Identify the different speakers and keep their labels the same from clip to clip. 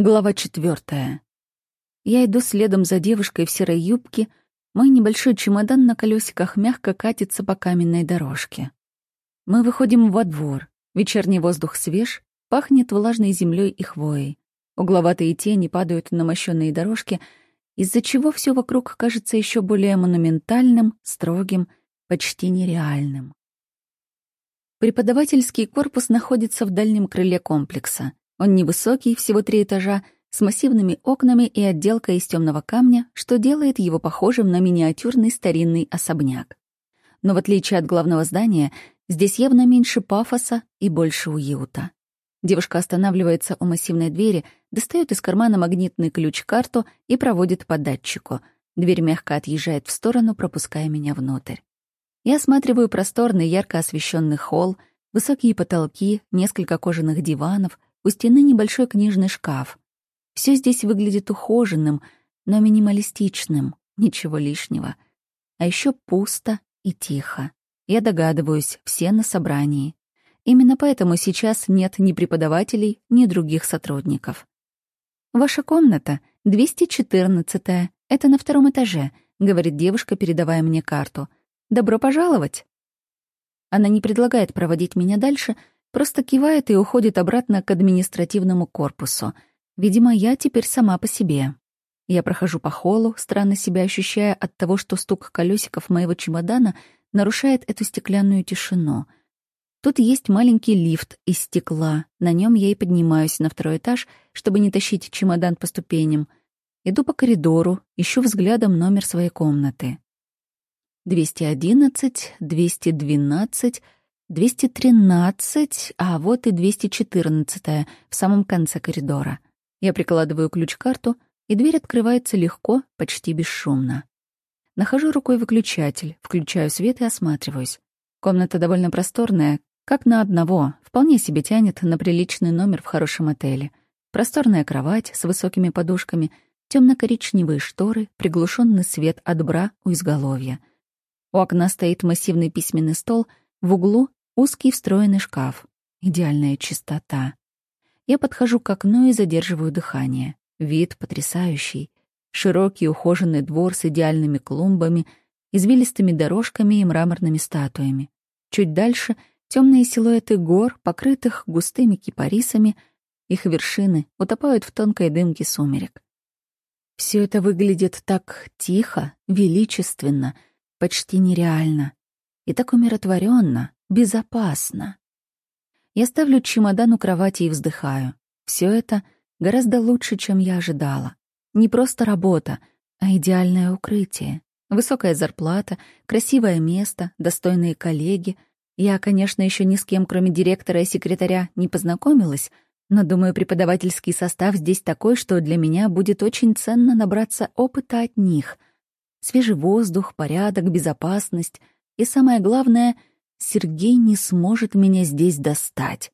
Speaker 1: Глава четвертая. Я иду следом за девушкой в серой юбке. Мой небольшой чемодан на колесиках мягко катится по каменной дорожке. Мы выходим во двор. Вечерний воздух свеж, пахнет влажной землей и хвоей. Угловатые тени падают на мощенные дорожки, из-за чего все вокруг кажется еще более монументальным, строгим, почти нереальным. Преподавательский корпус находится в дальнем крыле комплекса. Он невысокий, всего три этажа, с массивными окнами и отделкой из темного камня, что делает его похожим на миниатюрный старинный особняк. Но в отличие от главного здания, здесь явно меньше пафоса и больше уюта. Девушка останавливается у массивной двери, достает из кармана магнитный ключ-карту и проводит по датчику. Дверь мягко отъезжает в сторону, пропуская меня внутрь. Я осматриваю просторный, ярко освещенный холл, высокие потолки, несколько кожаных диванов, у стены небольшой книжный шкаф. Все здесь выглядит ухоженным, но минималистичным, ничего лишнего. А еще пусто и тихо. Я догадываюсь, все на собрании. Именно поэтому сейчас нет ни преподавателей, ни других сотрудников. «Ваша комната, 214-я, это на втором этаже», — говорит девушка, передавая мне карту. «Добро пожаловать!» Она не предлагает проводить меня дальше, просто кивает и уходит обратно к административному корпусу. Видимо, я теперь сама по себе. Я прохожу по холлу, странно себя ощущая от того, что стук колесиков моего чемодана нарушает эту стеклянную тишину. Тут есть маленький лифт из стекла. На нем я и поднимаюсь на второй этаж, чтобы не тащить чемодан по ступеням. Иду по коридору, ищу взглядом номер своей комнаты. 211, 212, 213, а вот и 214 в самом конце коридора. Я прикладываю ключ-карту, и дверь открывается легко, почти бесшумно. Нахожу рукой выключатель, включаю свет и осматриваюсь. Комната довольно просторная, как на одного, вполне себе тянет на приличный номер в хорошем отеле. Просторная кровать с высокими подушками, темно-коричневые шторы, приглушенный свет от бра у изголовья. У окна стоит массивный письменный стол, в углу Узкий встроенный шкаф. Идеальная чистота. Я подхожу к окну и задерживаю дыхание. Вид потрясающий. Широкий ухоженный двор с идеальными клумбами, извилистыми дорожками и мраморными статуями. Чуть дальше — темные силуэты гор, покрытых густыми кипарисами. Их вершины утопают в тонкой дымке сумерек. Все это выглядит так тихо, величественно, почти нереально. И так умиротворенно, безопасно. Я ставлю чемодан у кровати и вздыхаю. Все это гораздо лучше, чем я ожидала. Не просто работа, а идеальное укрытие. Высокая зарплата, красивое место, достойные коллеги. Я, конечно, еще ни с кем, кроме директора и секретаря, не познакомилась, но, думаю, преподавательский состав здесь такой, что для меня будет очень ценно набраться опыта от них. Свежий воздух, порядок, безопасность и, самое главное — Сергей не сможет меня здесь достать.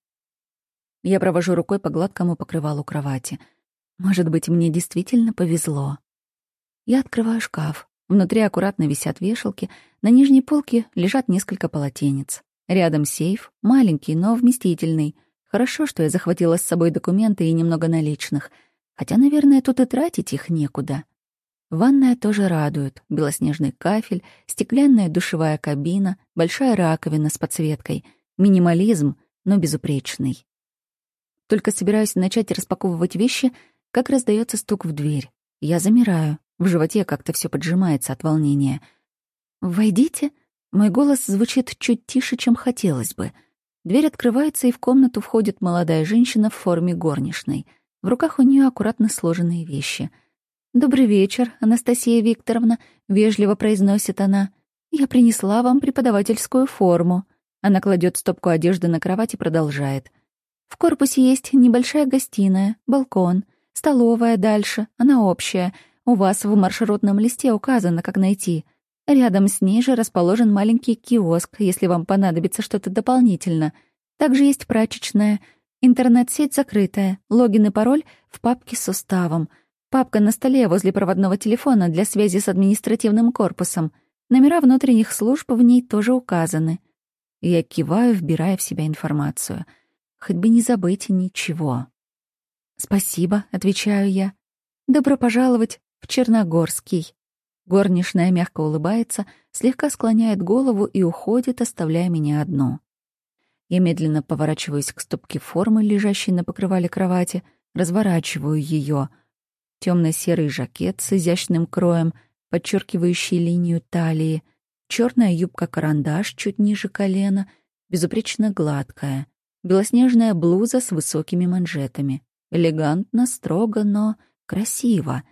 Speaker 1: Я провожу рукой по гладкому покрывалу кровати. Может быть, мне действительно повезло. Я открываю шкаф. Внутри аккуратно висят вешалки. На нижней полке лежат несколько полотенец. Рядом сейф, маленький, но вместительный. Хорошо, что я захватила с собой документы и немного наличных. Хотя, наверное, тут и тратить их некуда. Ванная тоже радует. Белоснежный кафель, стеклянная душевая кабина, большая раковина с подсветкой. Минимализм, но безупречный. Только собираюсь начать распаковывать вещи, как раздается стук в дверь. Я замираю. В животе как-то все поджимается от волнения. «Войдите». Мой голос звучит чуть тише, чем хотелось бы. Дверь открывается, и в комнату входит молодая женщина в форме горничной. В руках у нее аккуратно сложенные вещи — «Добрый вечер, Анастасия Викторовна», — вежливо произносит она. «Я принесла вам преподавательскую форму». Она кладет стопку одежды на кровать и продолжает. «В корпусе есть небольшая гостиная, балкон, столовая дальше, она общая. У вас в маршрутном листе указано, как найти. Рядом с ней же расположен маленький киоск, если вам понадобится что-то дополнительно. Также есть прачечная. Интернет-сеть закрытая, логин и пароль в папке с уставом — Папка на столе возле проводного телефона для связи с административным корпусом. Номера внутренних служб в ней тоже указаны. Я киваю, вбирая в себя информацию. Хоть бы не забыть ничего. «Спасибо», — отвечаю я. «Добро пожаловать в Черногорский». Горничная мягко улыбается, слегка склоняет голову и уходит, оставляя меня одну. Я медленно поворачиваюсь к стопке формы, лежащей на покрывале кровати, разворачиваю ее. Темно-серый жакет с изящным кроем, подчеркивающий линию талии, черная юбка-карандаш чуть ниже колена, безупречно гладкая, белоснежная блуза с высокими манжетами. Элегантно, строго, но красиво.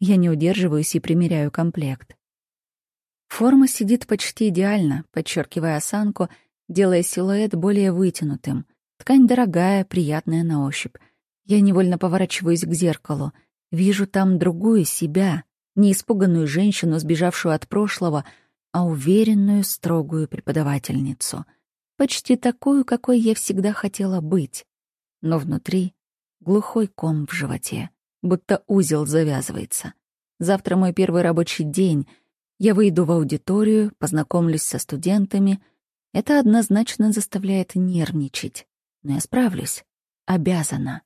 Speaker 1: Я не удерживаюсь и примеряю комплект. Форма сидит почти идеально, подчеркивая осанку, делая силуэт более вытянутым. Ткань дорогая, приятная на ощупь. Я невольно поворачиваюсь к зеркалу. Вижу там другую себя, не испуганную женщину, сбежавшую от прошлого, а уверенную, строгую преподавательницу. Почти такую, какой я всегда хотела быть. Но внутри глухой ком в животе, будто узел завязывается. Завтра мой первый рабочий день. Я выйду в аудиторию, познакомлюсь со студентами. Это однозначно заставляет нервничать. Но я справлюсь. Обязана.